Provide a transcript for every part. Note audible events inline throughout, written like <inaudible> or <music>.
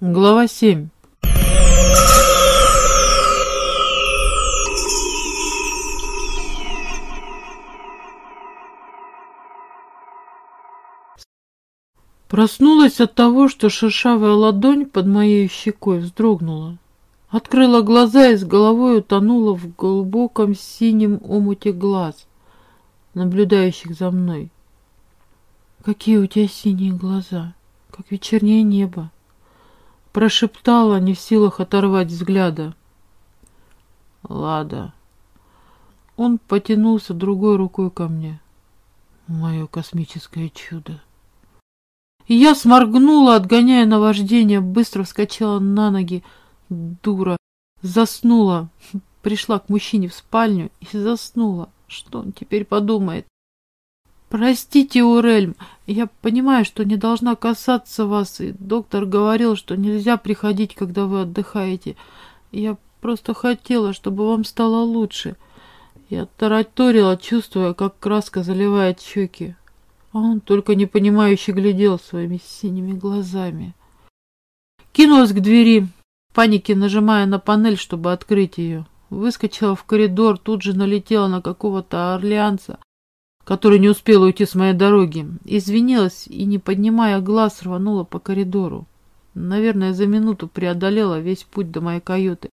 Глава 7 Проснулась от того, что шершавая ладонь под моей щекой вздрогнула. Открыла глаза и с головой утонула в глубоком синем омуте глаз, наблюдающих за мной. «Какие у тебя синие глаза, как вечернее небо!» Прошептала, не в силах оторвать взгляда. «Лада!» Он потянулся другой рукой ко мне. Мое космическое чудо. Я сморгнула, отгоняя наваждение, быстро вскочила на ноги. Дура. Заснула. Пришла к мужчине в спальню и заснула. Что он теперь подумает? Простите, Урельм, я понимаю, что не должна касаться вас, и доктор говорил, что нельзя приходить, когда вы отдыхаете. Я просто хотела, чтобы вам стало лучше. Я тараторила, чувствуя, как краска заливает щеки. А он только непонимающе глядел своими синими глазами. Кинулась к двери, в панике нажимая на панель, чтобы открыть ее. Выскочила в коридор, тут же налетела на какого-то орлеанца, который не успел уйти с моей дороги. Извинилась и, не поднимая глаз, рванула по коридору. Наверное, за минуту преодолела весь путь до моей каюты.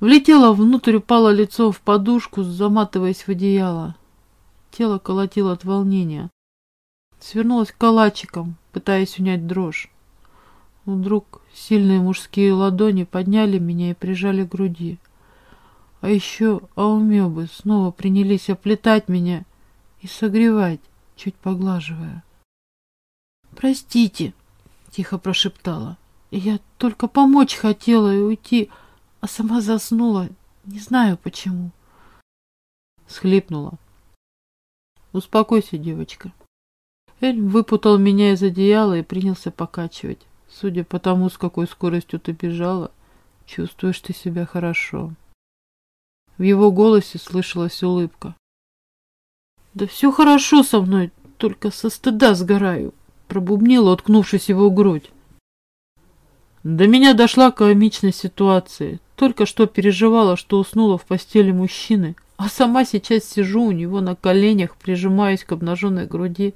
Влетела внутрь, упала лицом в подушку, заматываясь в одеяло. Тело колотило от волнения. Свернулась калачиком, пытаясь унять дрожь. Вдруг сильные мужские ладони подняли меня и прижали к груди. А еще аумебы снова принялись оплетать меня и согревать, чуть поглаживая. «Простите», — тихо прошептала. «Я только помочь хотела и уйти, а сама заснула, не знаю почему». Схлипнула. «Успокойся, девочка». Эльм выпутал меня из одеяла и принялся покачивать. Судя по тому, с какой скоростью ты бежала, чувствуешь ты себя хорошо. В его голосе слышалась улыбка. «Да все хорошо со мной, только со стыда сгораю», пробубнила, уткнувшись его грудь. До меня дошла комичная ситуация. Только что переживала, что уснула в постели мужчины, а сама сейчас сижу у него на коленях, прижимаясь к обнаженной груди.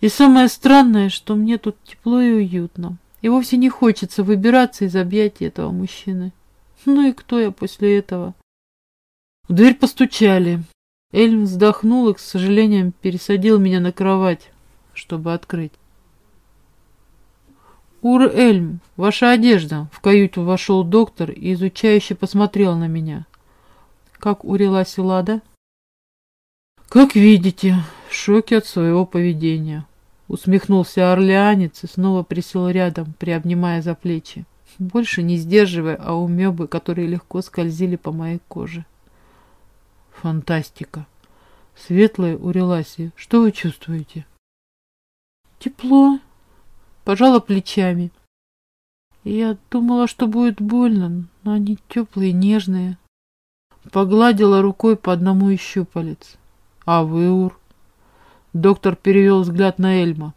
И самое странное, что мне тут тепло и уютно. И вовсе не хочется выбираться из объятий этого мужчины. Ну и кто я после этого? В дверь постучали. Эльм вздохнул и, к сожалению, пересадил меня на кровать, чтобы открыть. «Ур Эльм, ваша одежда!» В каюту вошел доктор и изучающе посмотрел на меня. «Как урелась Лада?» «Как видите, в шоке от своего поведения. Усмехнулся орлеанец и снова присел рядом, приобнимая за плечи, больше не сдерживая аумебы, которые легко скользили по моей коже. Фантастика. Светлая Уреласия, что вы чувствуете? Тепло. Пожала плечами. Я думала, что будет больно, но они теплые, нежные. Погладила рукой по одному из щупалец. А вы, Ур? Доктор перевел взгляд на Эльма.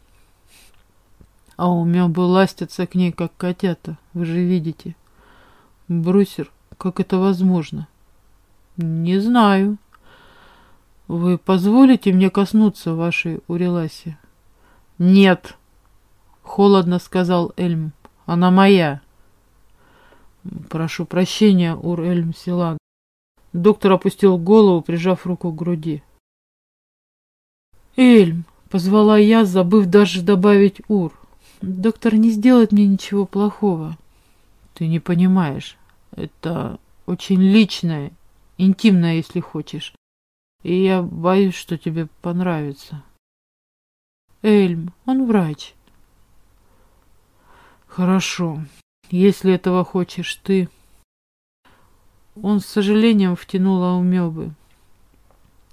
А у меня бы ластятся к ней, как котята, вы же видите. Брусер, как это возможно? Не знаю. Вы позволите мне коснуться вашей Уреласи? Нет, холодно сказал Эльм. Она моя. Прошу прощения, Ур-Эльм Силан. Доктор опустил голову, прижав руку к груди. «Эльм!» — позвала я, забыв даже добавить «Ур». «Доктор не сделает мне ничего плохого». «Ты не понимаешь. Это очень личное, интимное, если хочешь. И я боюсь, что тебе понравится». «Эльм, он врач». «Хорошо, если этого хочешь ты». Он с сожалением втянул аумебы.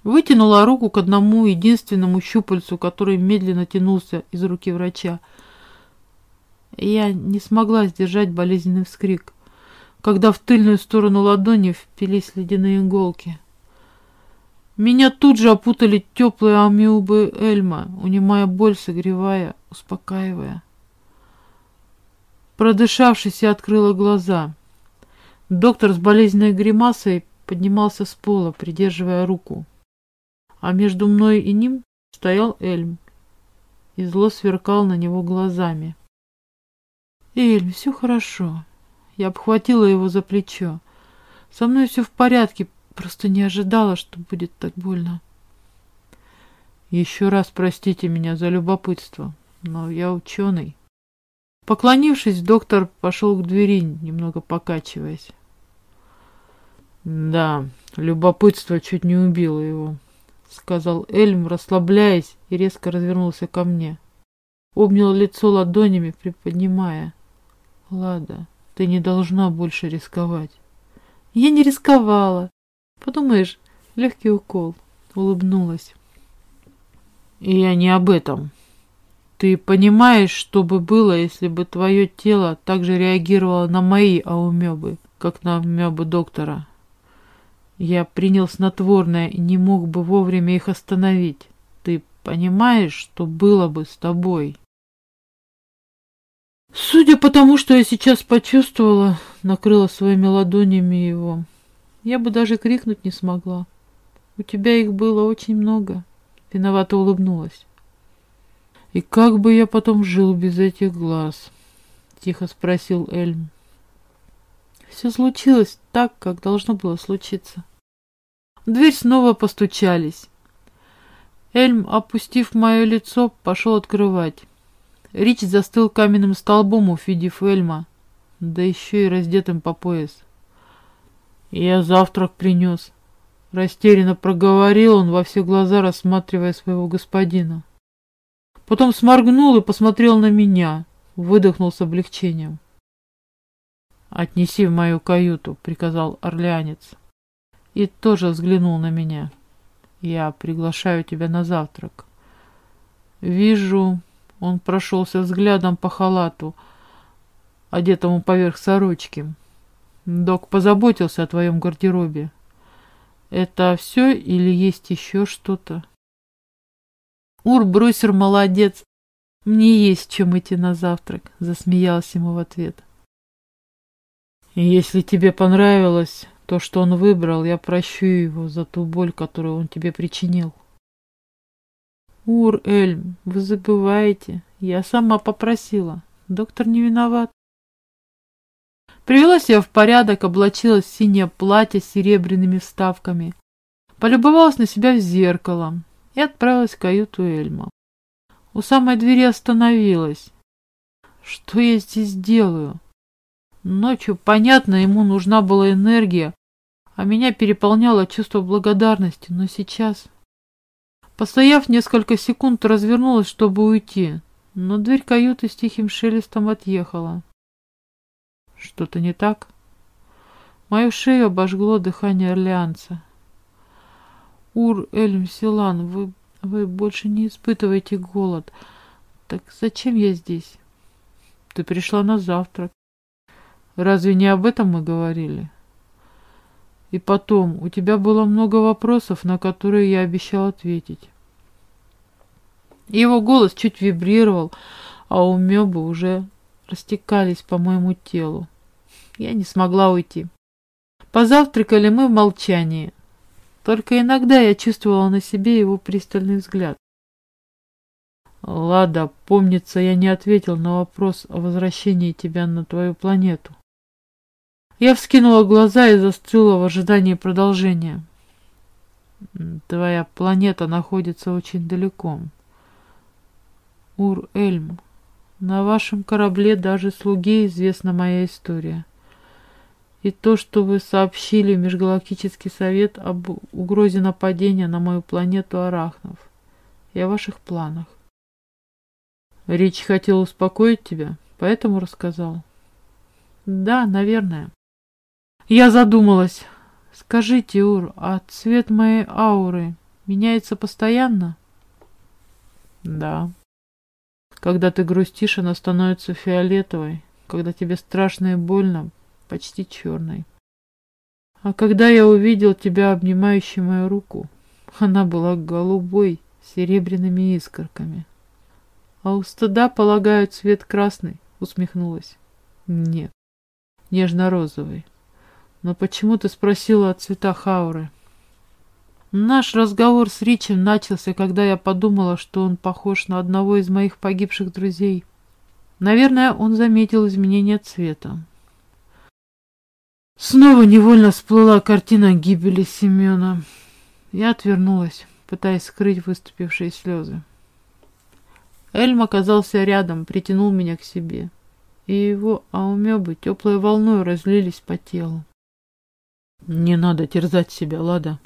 Вытянула руку к одному единственному щупальцу, который медленно тянулся из руки врача. Я не смогла сдержать болезненный вскрик, когда в тыльную сторону ладони впились ледяные иголки. Меня тут же опутали теплые амиубы Эльма, унимая боль, согревая, успокаивая. Продышавшись, я открыла глаза. Доктор с болезненной гримасой поднимался с пола, придерживая руку. А между мной и ним стоял Эльм и зло сверкал на него глазами. «Эльм, все хорошо». Я обхватила его за плечо. «Со мной все в порядке, просто не ожидала, что будет так больно». «Еще раз простите меня за любопытство, но я ученый». Поклонившись, доктор пошел к двери, немного покачиваясь. «Да, любопытство чуть не убило его», — сказал Эльм, расслабляясь, и резко развернулся ко мне. Обнял лицо ладонями, приподнимая. «Лада, ты не должна больше рисковать». «Я не рисковала. Подумаешь, легкий укол», — улыбнулась. «И я не об этом», ты понимаешь, что бы было, если бы твое тело также реагировало на мои аумебы, как на амебы доктора? Я принял снотворное и не мог бы вовремя их остановить. Ты понимаешь, что было бы с тобой? Судя по тому, что я сейчас почувствовала, накрыла своими ладонями его, я бы даже крикнуть не смогла. У тебя их было очень много. Виновато улыбнулась. «И как бы я потом жил без этих глаз?» — тихо спросил Эльм. Все случилось так, как должно было случиться. В дверь снова постучались. Эльм, опустив мое лицо, пошел открывать. Рич застыл каменным столбом, увидев Эльма, да еще и раздетым по пояс. «Я завтрак принес», — растерянно проговорил он во все глаза, рассматривая своего господина. Потом сморгнул и посмотрел на меня, выдохнул с облегчением. «Отнеси в мою каюту», — приказал орлеанец. И тоже взглянул на меня. «Я приглашаю тебя на завтрак». «Вижу...» — он прошелся взглядом по халату, одетому поверх сорочки. «Док позаботился о твоем гардеробе. Это все или есть еще что-то?» Ур-брусер молодец. Мне есть чем идти на завтрак, засмеялась ему в ответ. Если тебе понравилось то, что он выбрал, я прощу его за ту боль, которую он тебе причинил. Ур, Эльм, вы забываете. Я сама попросила. Доктор не виноват. Привела себя в порядок, облачилась в синее платье с серебряными вставками. Полюбовалась на себя в зеркало и отправилась в каюту Эльма. У самой двери остановилась. Что я здесь делаю? Ночью, понятно, ему нужна была энергия, а меня переполняло чувство благодарности, но сейчас... Постояв несколько секунд, развернулась, чтобы уйти, но дверь каюты с тихим шелестом отъехала. Что-то не так? Мою шею обожгло дыхание орлеанца. Ур Эльм Силан, вы, вы больше не испытываете голод. Так зачем я здесь? Ты пришла на завтрак. Разве не об этом мы говорили? И потом, у тебя было много вопросов, на которые я обещал ответить. Его голос чуть вибрировал, а умебы уже растекались по моему телу. Я не смогла уйти. Позавтракали мы в молчании. Только иногда я чувствовала на себе его пристальный взгляд. Лада, помнится, я не ответил на вопрос о возвращении тебя на твою планету. Я вскинула глаза и застыла в ожидании продолжения. Твоя планета находится очень далеко. Ур-Эльм, на вашем корабле даже слуге известна моя история и то, что вы сообщили в Межгалактический совет об угрозе нападения на мою планету Арахнов и о ваших планах. Речь хотел успокоить тебя, поэтому рассказал. Да, наверное. Я задумалась. Скажите, Ур, а цвет моей ауры меняется постоянно? Да. Когда ты грустишь, она становится фиолетовой. Когда тебе страшно и больно, почти черной. А когда я увидел тебя, обнимающей мою руку, она была голубой, с серебряными искорками. А у стыда, полагаю, цвет красный, усмехнулась. Нет, нежно-розовый. Но почему ты спросила о цветах ауры? Наш разговор с Ричем начался, когда я подумала, что он похож на одного из моих погибших друзей. Наверное, он заметил изменение цвета. Снова невольно всплыла картина гибели Семена. Я отвернулась, пытаясь скрыть выступившие слезы. Эльм оказался рядом, притянул меня к себе, и его аумебы теплой волной разлились по телу. «Не надо терзать себя, Лада.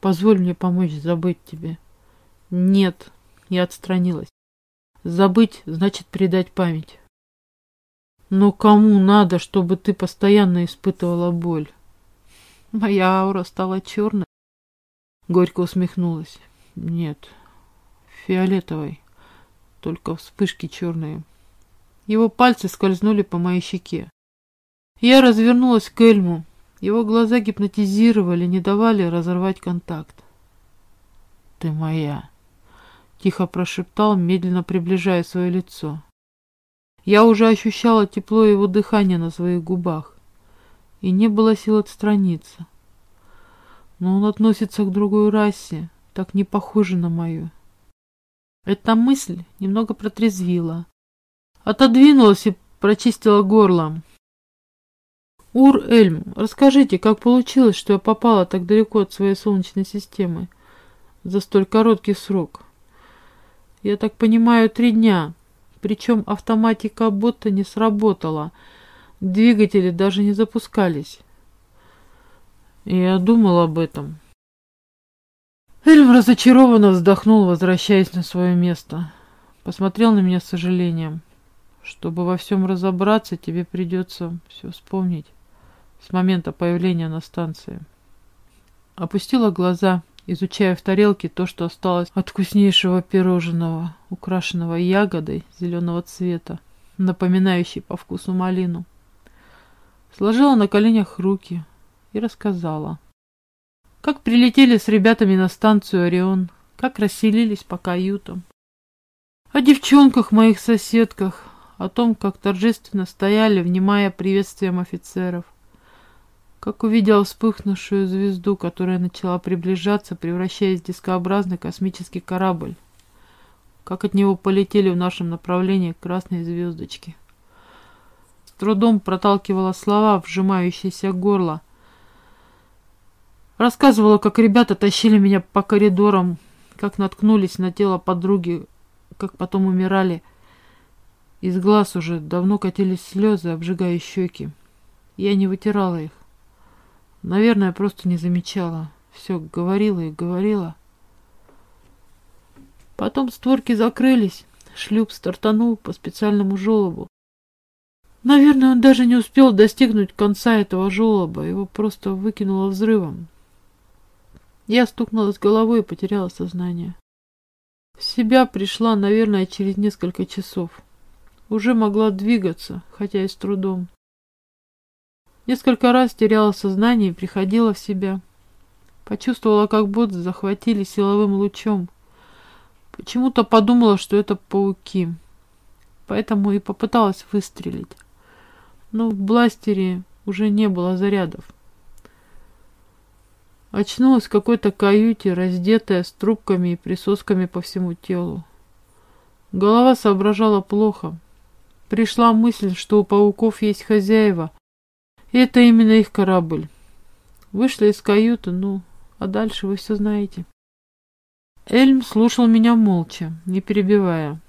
Позволь мне помочь забыть тебе». «Нет», — я отстранилась. «Забыть значит предать память». «Но кому надо, чтобы ты постоянно испытывала боль?» Моя аура стала черной. Горько усмехнулась. «Нет, фиолетовой, только вспышки черные». Его пальцы скользнули по моей щеке. Я развернулась к Эльму. Его глаза гипнотизировали, не давали разорвать контакт. «Ты моя», — тихо прошептал, медленно приближая свое лицо. Я уже ощущала тепло его дыхания на своих губах, и не было сил отстраниться. Но он относится к другой расе, так не похоже на мою. Эта мысль немного протрезвила. Отодвинулась и прочистила горло. Ур-Эльм, расскажите, как получилось, что я попала так далеко от своей Солнечной системы за столь короткий срок? Я так понимаю, три дня. Причем автоматика бота не сработала. Двигатели даже не запускались. Я думал об этом. Эльм разочарованно вздохнул, возвращаясь на свое место. Посмотрел на меня с сожалением. Чтобы во всем разобраться, тебе придется все вспомнить с момента появления на станции. Опустила глаза, изучая в тарелке то, что осталось от вкуснейшего пирожного, украшенного ягодой зеленого цвета, напоминающей по вкусу малину. Сложила на коленях руки и рассказала, как прилетели с ребятами на станцию «Орион», как расселились по каютам, о девчонках моих соседках, о том, как торжественно стояли, внимая приветствием офицеров, как увидел вспыхнувшую звезду, которая начала приближаться, превращаясь в дискообразный космический корабль, как от него полетели в нашем направлении красные звездочки. С трудом проталкивала слова, вжимающиеся горло. Рассказывала, как ребята тащили меня по коридорам, как наткнулись на тело подруги, как потом умирали. Из глаз уже давно катились слезы, обжигая щеки. Я не вытирала их. Наверное, просто не замечала. Все говорила и говорила. Потом створки закрылись. Шлюп стартанул по специальному желобу. Наверное, он даже не успел достигнуть конца этого желоба. Его просто выкинуло взрывом. Я стукнулась головой и потеряла сознание. В себя пришла, наверное, через несколько часов. Уже могла двигаться, хотя и с трудом. Несколько раз теряла сознание и приходила в себя. Почувствовала, как будто захватили силовым лучом. Почему-то подумала, что это пауки. Поэтому и попыталась выстрелить. Но в бластере уже не было зарядов. Очнулась в какой-то каюте, раздетая с трубками и присосками по всему телу. Голова соображала плохо. Пришла мысль, что у пауков есть хозяева, это именно их корабль. Вышла из каюты, ну, а дальше вы все знаете. Эльм слушал меня молча, не перебивая.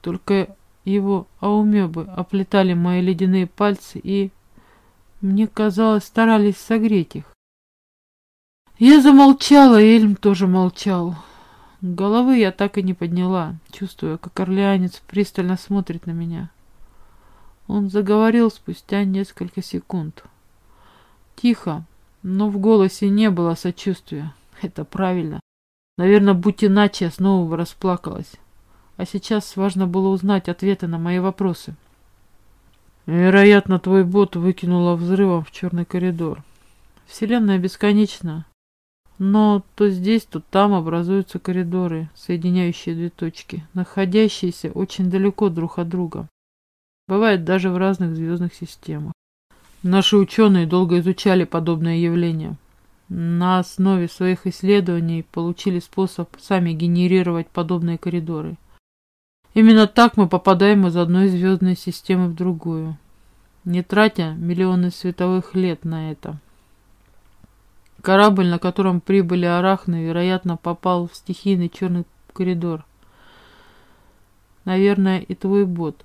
Только его аумебы оплетали мои ледяные пальцы и, мне казалось, старались согреть их. Я замолчала, Эльм тоже молчал. Головы я так и не подняла, чувствуя, как орлеанец пристально смотрит на меня. Он заговорил спустя несколько секунд. Тихо, но в голосе не было сочувствия. Это правильно. Наверное, будь иначе, я снова бы расплакалась. А сейчас важно было узнать ответы на мои вопросы. Вероятно, твой бот выкинуло взрывом в черный коридор. Вселенная бесконечна, но то здесь, то там образуются коридоры, соединяющие две точки, находящиеся очень далеко друг от друга. Бывает даже в разных звездных системах. Наши ученые долго изучали подобное явление. На основе своих исследований получили способ сами генерировать подобные коридоры. Именно так мы попадаем из одной звездной системы в другую, не тратя миллионы световых лет на это. Корабль, на котором прибыли арахны, вероятно, попал в стихийный черный коридор. Наверное, и твой бот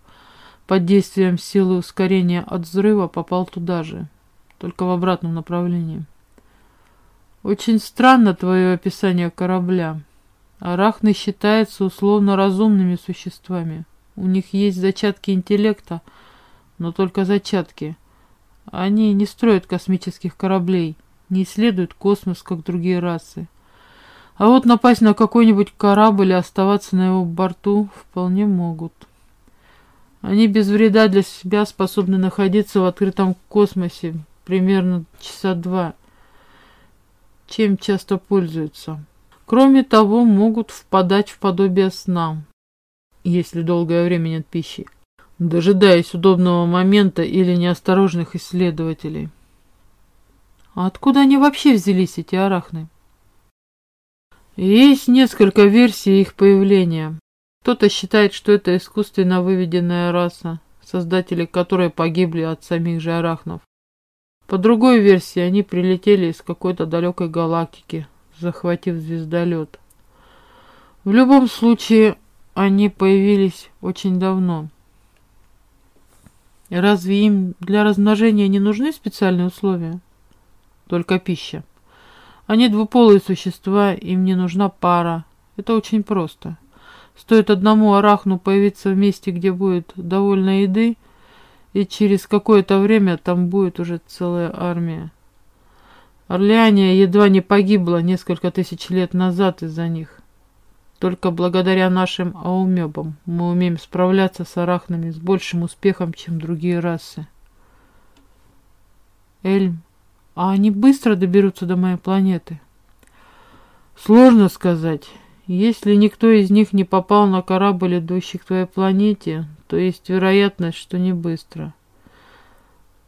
под действием силы ускорения от взрыва попал туда же, только в обратном направлении. Очень странно твое описание корабля. Арахны считаются условно разумными существами. У них есть зачатки интеллекта, но только зачатки. Они не строят космических кораблей, не исследуют космос, как другие расы. А вот напасть на какой-нибудь корабль и оставаться на его борту вполне могут. Они без вреда для себя способны находиться в открытом космосе примерно часа два, чем часто пользуются. Кроме того, могут впадать в подобие сна, если долгое время нет пищи, дожидаясь удобного момента или неосторожных исследователей. А откуда они вообще взялись, эти арахны? Есть несколько версий их появления. Кто-то считает, что это искусственно выведенная раса, создатели которой погибли от самих же арахнов. По другой версии, они прилетели из какой-то далекой галактики, захватив звездолет. В любом случае, они появились очень давно. Разве им для размножения не нужны специальные условия? Только пища. Они двуполые существа, им не нужна пара. Это очень просто. Стоит одному арахну появиться в месте, где будет довольно еды, и через какое-то время там будет уже целая армия. Орлеания едва не погибла несколько тысяч лет назад из-за них. Только благодаря нашим аумебам мы умеем справляться с арахнами с большим успехом, чем другие расы. Эльм, а они быстро доберутся до моей планеты? Сложно сказать. Если никто из них не попал на корабль, идущий к твоей планете, то есть вероятность, что не быстро.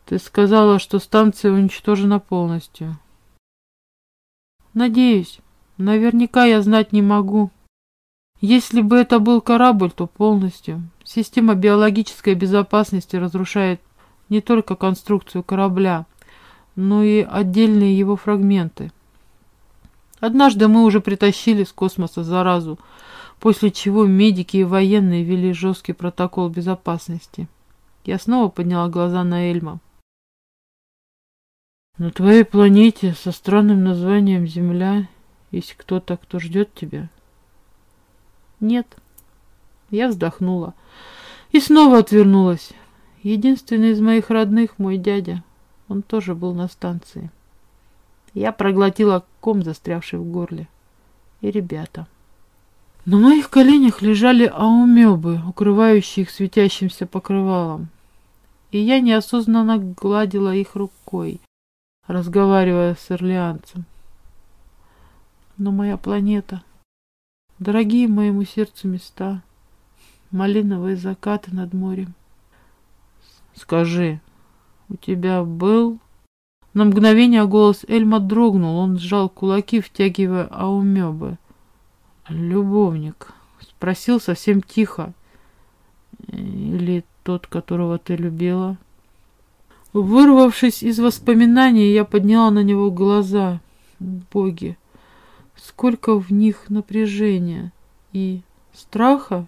Ты сказала, что станция уничтожена полностью. Надеюсь. Наверняка я знать не могу. Если бы это был корабль, то полностью. Система биологической безопасности разрушает не только конструкцию корабля, но и отдельные его фрагменты. Однажды мы уже притащили с космоса заразу, после чего медики и военные ввели жесткий протокол безопасности. Я снова подняла глаза на Эльма. На твоей планете со странным названием Земля есть кто-то, кто ждет тебя? Нет. Я вздохнула и снова отвернулась. Единственный из моих родных мой дядя. Он тоже был на станции. Я проглотила ком, застрявший в горле. И ребята. На моих коленях лежали аумебы, укрывающие их светящимся покрывалом. И я неосознанно гладила их рукой, разговаривая с ирлианцем. Но моя планета, дорогие моему сердцу места, малиновые закаты над морем. Скажи, у тебя был на мгновение голос Эльма дрогнул, он сжал кулаки, втягивая аумебы. «Любовник?» — спросил совсем тихо. «Или тот, которого ты любила?» Вырвавшись из воспоминаний, я подняла на него глаза. Боги, сколько в них напряжения и страха.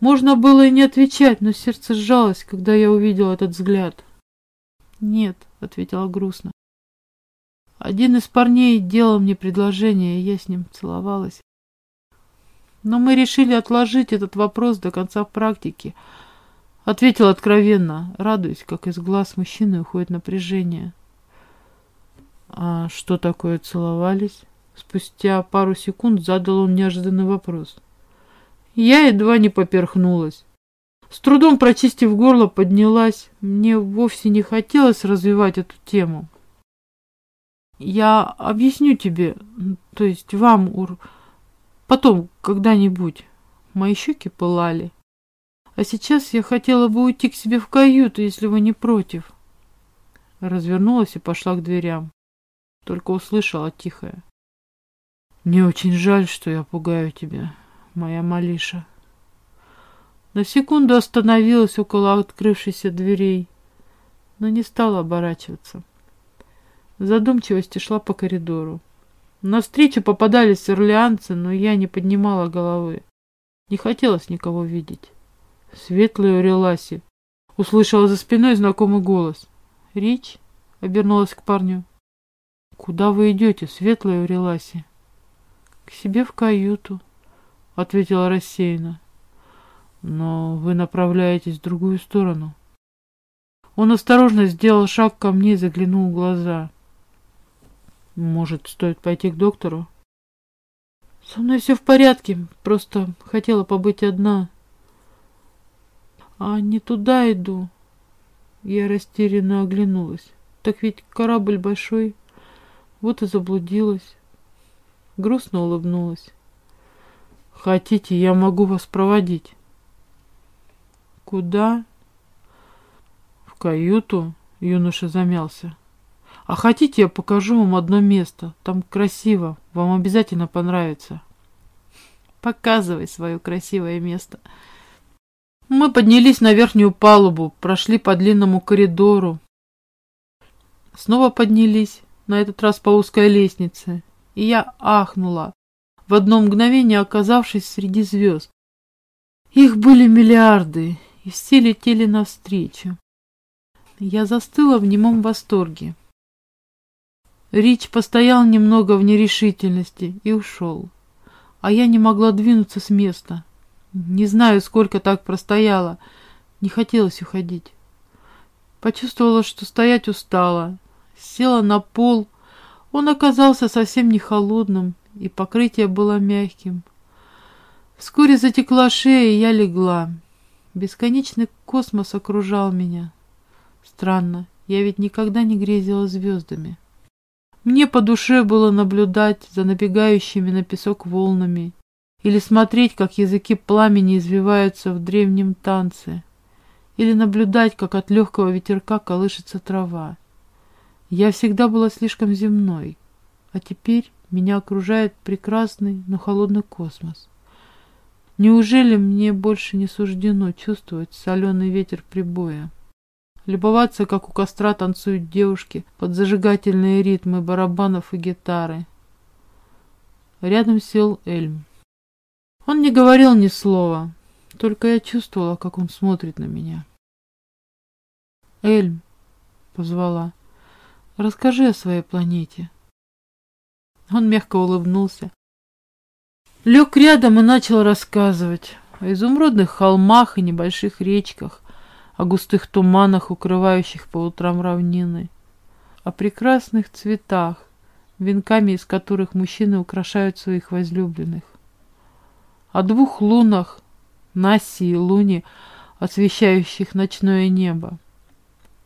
Можно было и не отвечать, но сердце сжалось, когда я увидела этот взгляд. «Нет», — ответила грустно. Один из парней делал мне предложение, и я с ним целовалась. Но мы решили отложить этот вопрос до конца практики. Ответил откровенно, радуясь, как из глаз мужчины уходит напряжение. А что такое целовались? Спустя пару секунд задал он неожиданный вопрос. Я едва не поперхнулась. С трудом прочистив горло, поднялась. Мне вовсе не хотелось развивать эту тему. Я объясню тебе, то есть вам, Ур, потом, когда-нибудь. Мои щеки пылали. А сейчас я хотела бы уйти к себе в каюту, если вы не против. Развернулась и пошла к дверям. Только услышала тихое. Мне очень жаль, что я пугаю тебя, моя Малиша. На секунду остановилась около открывшейся дверей, но не стала оборачиваться. В шла по коридору. Навстречу попадались орлеанцы, но я не поднимала головы. Не хотелось никого видеть. Светлая Ореласи. Услышала за спиной знакомый голос. «Рич?» — обернулась к парню. «Куда вы идете, Светлая Ореласи?» «К себе в каюту», — ответила рассеянно. «Но вы направляетесь в другую сторону». Он осторожно сделал шаг ко мне и заглянул в глаза. Может, стоит пойти к доктору? Со мной все в порядке, просто хотела побыть одна. А не туда иду. Я растерянно оглянулась. Так ведь корабль большой. Вот и заблудилась. Грустно улыбнулась. Хотите, я могу вас проводить. Куда? В каюту? Юноша замялся. А хотите, я покажу вам одно место. Там красиво. Вам обязательно понравится. Показывай свое красивое место. Мы поднялись на верхнюю палубу, прошли по длинному коридору. Снова поднялись, на этот раз по узкой лестнице. И я ахнула, в одно мгновение оказавшись среди звезд. Их были миллиарды, и все летели навстречу. Я застыла в немом восторге. Рич постоял немного в нерешительности и ушел. А я не могла двинуться с места. Не знаю, сколько так простояла. Не хотелось уходить. Почувствовала, что стоять устала. Села на пол. Он оказался совсем не холодным, и покрытие было мягким. Вскоре затекла шея, и я легла. Бесконечный космос окружал меня. Странно, я ведь никогда не грезила звездами. Мне по душе было наблюдать за набегающими на песок волнами или смотреть, как языки пламени извиваются в древнем танце, или наблюдать, как от легкого ветерка колышется трава. Я всегда была слишком земной, а теперь меня окружает прекрасный, но холодный космос. Неужели мне больше не суждено чувствовать соленый ветер прибоя? любоваться, как у костра танцуют девушки под зажигательные ритмы барабанов и гитары. Рядом сел Эльм. Он не говорил ни слова, только я чувствовала, как он смотрит на меня. «Эльм», — позвала, — «расскажи о своей планете». Он мягко улыбнулся. Лег рядом и начал рассказывать о изумрудных холмах и небольших речках, о густых туманах, укрывающих по утрам равнины, о прекрасных цветах, венками из которых мужчины украшают своих возлюбленных, о двух лунах, Наси и Луне, освещающих ночное небо,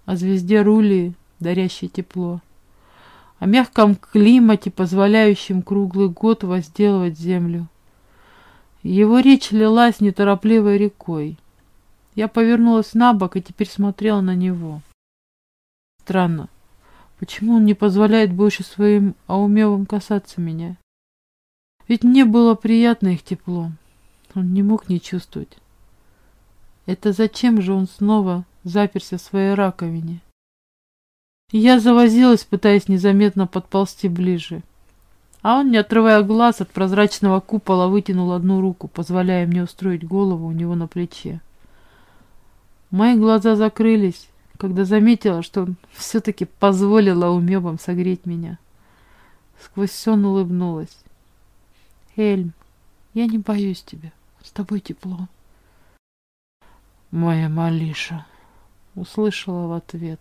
о звезде Рулии, дарящей тепло, о мягком климате, позволяющем круглый год возделывать землю. Его речь лилась неторопливой рекой. Я повернулась на бок и теперь смотрела на него. Странно, почему он не позволяет больше своим аумевым касаться меня? Ведь мне было приятно их тепло. Он не мог не чувствовать. Это зачем же он снова заперся в своей раковине? Я завозилась, пытаясь незаметно подползти ближе. А он, не отрывая глаз от прозрачного купола, вытянул одну руку, позволяя мне устроить голову у него на плече. Мои глаза закрылись, когда заметила, что он <laughs> все-таки позволил умебам согреть меня. Сквозь сон улыбнулась. «Эльм, я не боюсь тебя. С тобой тепло». «Моя Малиша», — услышала в ответ.